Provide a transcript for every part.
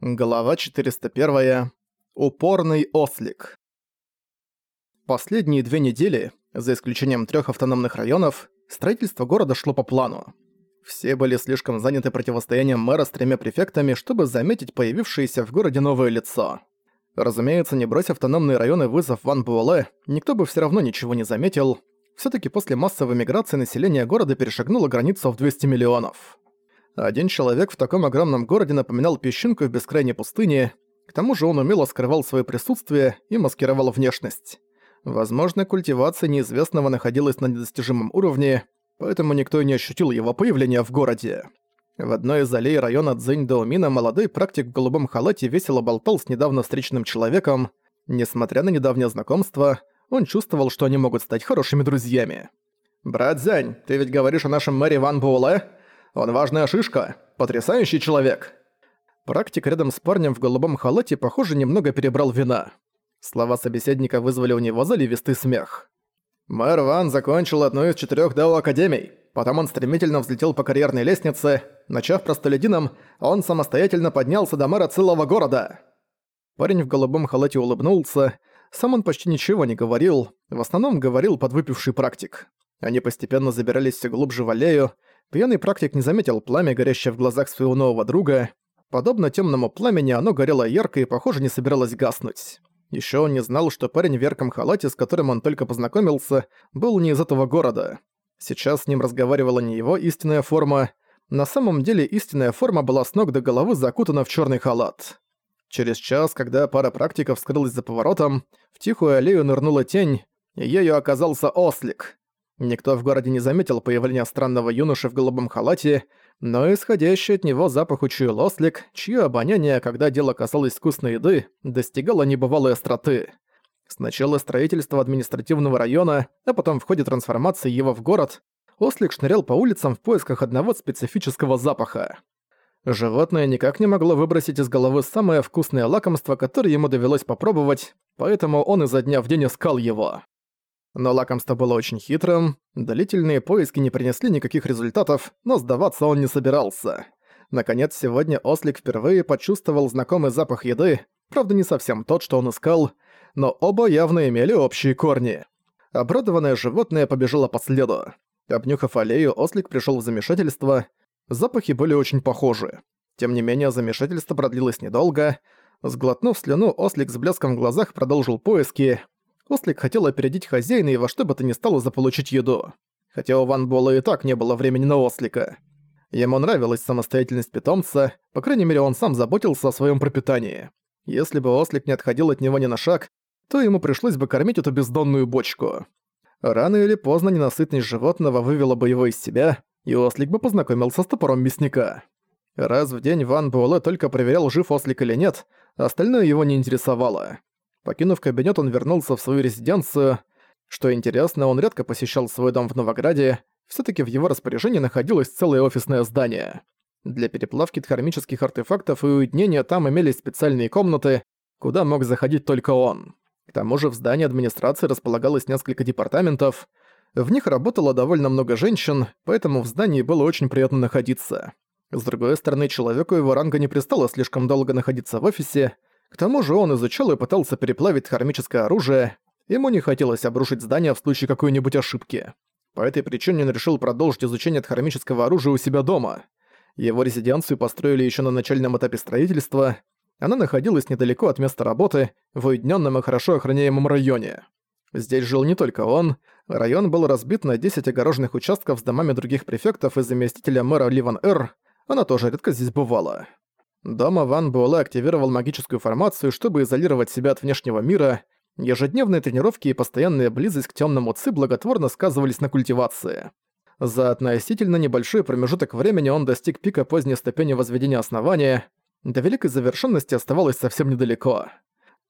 Глава 401. Упорный ослик. Последние две недели, за исключением трех автономных районов, строительство города шло по плану. Все были слишком заняты противостоянием мэра с тремя префектами, чтобы заметить появившееся в городе новое лицо. Разумеется, не брось автономные районы вызов Ван Буэлэ, никто бы все равно ничего не заметил. все таки после массовой миграции население города перешагнуло границу в 200 миллионов. Один человек в таком огромном городе напоминал песчинку в бескрайней пустыне, к тому же он умело скрывал свое присутствие и маскировал внешность. Возможно, культивация неизвестного находилась на недостижимом уровне, поэтому никто и не ощутил его появления в городе. В одной из аллей района Цзинь-Доумина молодой практик в голубом халате весело болтал с недавно встреченным человеком. Несмотря на недавнее знакомство, он чувствовал, что они могут стать хорошими друзьями. «Брат Зянь, ты ведь говоришь о нашем мэре Ван Буэлэ?» Он важная шишка, потрясающий человек». Практик рядом с парнем в голубом халате, похоже, немного перебрал вина. Слова собеседника вызвали у него заливистый смех. Мэр Ван закончил одну из четырех Дао Академий. Потом он стремительно взлетел по карьерной лестнице. Начав простолюдином, он самостоятельно поднялся до мэра целого города. Парень в голубом халате улыбнулся. Сам он почти ничего не говорил, в основном говорил подвыпивший практик. Они постепенно забирались все глубже в аллею, Пьяный практик не заметил пламя, горящее в глазах своего нового друга. Подобно темному пламени, оно горело ярко и, похоже, не собиралось гаснуть. Еще он не знал, что парень в ярком халате, с которым он только познакомился, был не из этого города. Сейчас с ним разговаривала не его истинная форма. На самом деле истинная форма была с ног до головы закутана в черный халат. Через час, когда пара практиков скрылась за поворотом, в тихую аллею нырнула тень, и ею оказался ослик. Никто в городе не заметил появления странного юноши в голубом халате, но исходящий от него запах учуял ослик, чье обоняние, когда дело касалось вкусной еды, достигало небывалой остроты. Сначала строительство административного района, а потом в ходе трансформации его в город, ослик шнырял по улицам в поисках одного специфического запаха. Животное никак не могло выбросить из головы самое вкусное лакомство, которое ему довелось попробовать, поэтому он изо дня в день искал его. Но лакомство было очень хитрым, длительные поиски не принесли никаких результатов, но сдаваться он не собирался. Наконец, сегодня Ослик впервые почувствовал знакомый запах еды, правда не совсем тот, что он искал, но оба явно имели общие корни. Обрадованное животное побежало по следу. Обнюхав аллею, Ослик пришел в замешательство. Запахи были очень похожи. Тем не менее, замешательство продлилось недолго. Сглотнув слюну, Ослик с блеском в глазах продолжил поиски. Ослик хотел опередить хозяина и во что бы то ни стало заполучить еду. Хотя у Ван Буэлла и так не было времени на Ослика. Ему нравилась самостоятельность питомца, по крайней мере он сам заботился о своем пропитании. Если бы Ослик не отходил от него ни на шаг, то ему пришлось бы кормить эту бездонную бочку. Рано или поздно ненасытность животного вывела бы его из себя, и Ослик бы познакомился с топором мясника. Раз в день Ван Буэлэ только проверял, жив Ослик или нет, остальное его не интересовало. Покинув кабинет, он вернулся в свою резиденцию. Что интересно, он редко посещал свой дом в Новограде, все таки в его распоряжении находилось целое офисное здание. Для переплавки дхармических артефактов и уединения там имелись специальные комнаты, куда мог заходить только он. К тому же в здании администрации располагалось несколько департаментов. В них работало довольно много женщин, поэтому в здании было очень приятно находиться. С другой стороны, человеку его ранга не пристало слишком долго находиться в офисе, к тому же он изучал и пытался переплавить хромическое оружие, ему не хотелось обрушить здание в случае какой-нибудь ошибки. По этой причине он решил продолжить изучение хромического оружия у себя дома. Его резиденцию построили еще на начальном этапе строительства, она находилась недалеко от места работы, в уединенном и хорошо охраняемом районе. Здесь жил не только он, район был разбит на 10 огороженных участков с домами других префектов и заместителя мэра Ливан Р, она тоже редко здесь бывала. Дома Ван Буэлэ активировал магическую формацию, чтобы изолировать себя от внешнего мира. Ежедневные тренировки и постоянная близость к темному ци благотворно сказывались на культивации. За относительно небольшой промежуток времени он достиг пика поздней ступени возведения основания. До великой завершенности оставалось совсем недалеко.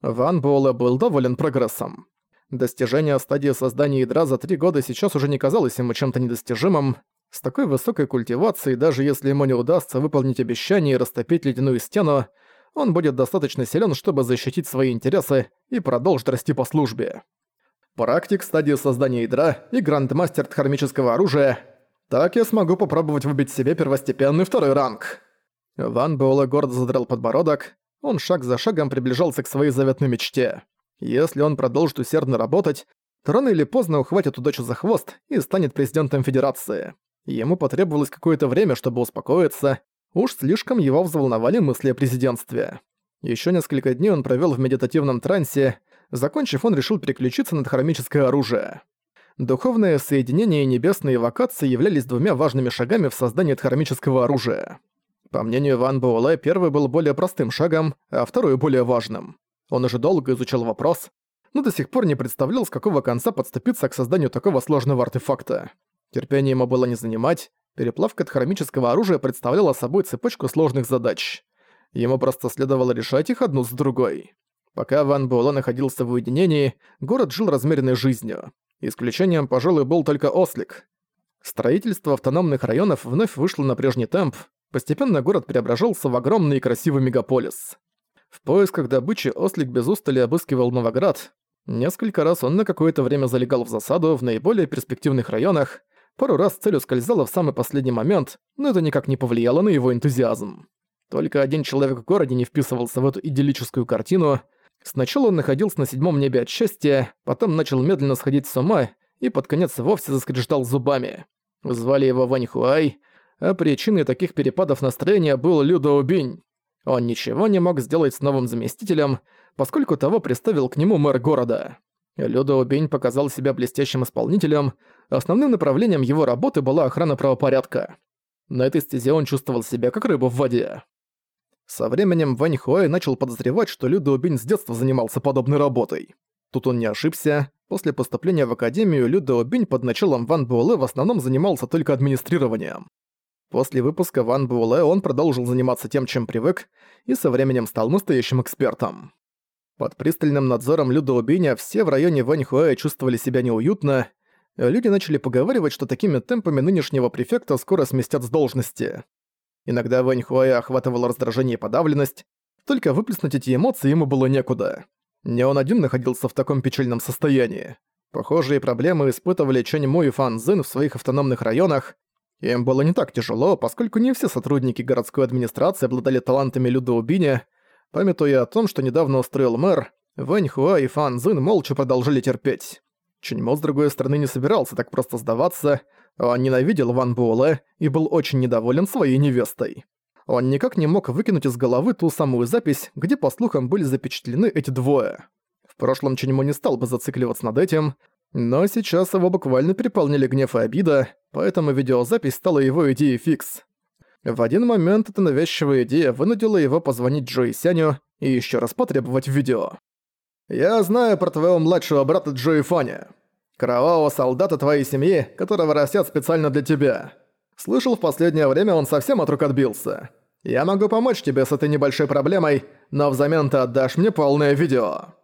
Ван Буэлэ был доволен прогрессом. Достижение стадии создания ядра за три года сейчас уже не казалось ему чем-то недостижимым. С такой высокой культивацией, даже если ему не удастся выполнить обещание и растопить ледяную стену, он будет достаточно силен, чтобы защитить свои интересы и продолжить расти по службе. Практик стадии создания ядра и грандмастер дхармического оружия. Так я смогу попробовать выбить себе первостепенный второй ранг. Ван Буэлэ гордо задрал подбородок. он шаг за шагом приближался к своей заветной мечте. Если он продолжит усердно работать, то рано или поздно ухватит удачу за хвост и станет президентом Федерации. Ему потребовалось какое-то время, чтобы успокоиться, уж слишком его взволновали мысли о президентстве. Еще несколько дней он провел в медитативном трансе, закончив, он решил переключиться на хромическое оружие. Духовное соединение и небесные эвокации являлись двумя важными шагами в создании хромического оружия. По мнению Ван Буэлэ, первый был более простым шагом, а второй более важным. Он уже долго изучал вопрос, но до сих пор не представлял, с какого конца подступиться к созданию такого сложного артефакта. Терпение ему было не занимать, переплавка хромического оружия представляла собой цепочку сложных задач. Ему просто следовало решать их одну с другой. Пока Ван Буэлэ находился в уединении, город жил размеренной жизнью. Исключением, пожалуй, был только Ослик. Строительство автономных районов вновь вышло на прежний темп, постепенно город преображался в огромный и красивый мегаполис. В поисках добычи Ослик без устали обыскивал Новоград. Несколько раз он на какое-то время залегал в засаду в наиболее перспективных районах, пару раз цель ускользала в самый последний момент, но это никак не повлияло на его энтузиазм. Только один человек в городе не вписывался в эту идиллическую картину. Сначала он находился на седьмом небе от счастья, потом начал медленно сходить с ума и под конец вовсе заскрежетал зубами. Звали его Вань Хуай, а причиной таких перепадов настроения был Людо Убинь. Он ничего не мог сделать с новым заместителем, поскольку того приставил к нему мэр города. Людо Убинь показал себя блестящим исполнителем, основным направлением его работы была охрана правопорядка. На этой стезе он чувствовал себя как рыба в воде. Со временем Вань Хуай начал подозревать, что Людо Убинь с детства занимался подобной работой. Тут он не ошибся. После поступления в академию Людо Убинь под началом Ван Буэлэ в основном занимался только администрированием. После выпуска Ван Буэлэ он продолжил заниматься тем, чем привык, и со временем стал настоящим экспертом. Под пристальным надзором Люда Убиня все в районе Ваньхуэя чувствовали себя неуютно, люди начали поговаривать, что такими темпами нынешнего префекта скоро сместят с должности. Иногда Ваньхуэя охватывало раздражение и подавленность, только выплеснуть эти эмоции ему было некуда. Не он один находился в таком печальном состоянии. Похожие проблемы испытывали Чэнь Му и Фан Цзин в своих автономных районах, им было не так тяжело, поскольку не все сотрудники городской администрации обладали талантами людоубиня. Памятуя о том, что недавно устроил мэр, Вэнь Хуа и Фан Цзин молча продолжили терпеть. Чуньмо, с другой стороны, не собирался так просто сдаваться, он ненавидел Ван Буэлэ и был очень недоволен своей невестой. Он никак не мог выкинуть из головы ту самую запись, где, по слухам, были запечатлены эти двое. В прошлом Чуньмо не стал бы зацикливаться над этим, но сейчас его буквально переполнили гнев и обида, поэтому видеозапись стала его идеей фикс. В один момент эта навязчивая идея вынудила его позвонить Джои Сяню и еще раз потребовать видео. «Я знаю про твоего младшего брата Джои Фаня. Кровавого солдата твоей семьи, которого растят специально для тебя. Слышал, в последнее время он совсем от рук отбился. Я могу помочь тебе с этой небольшой проблемой, но взамен ты отдашь мне полное видео».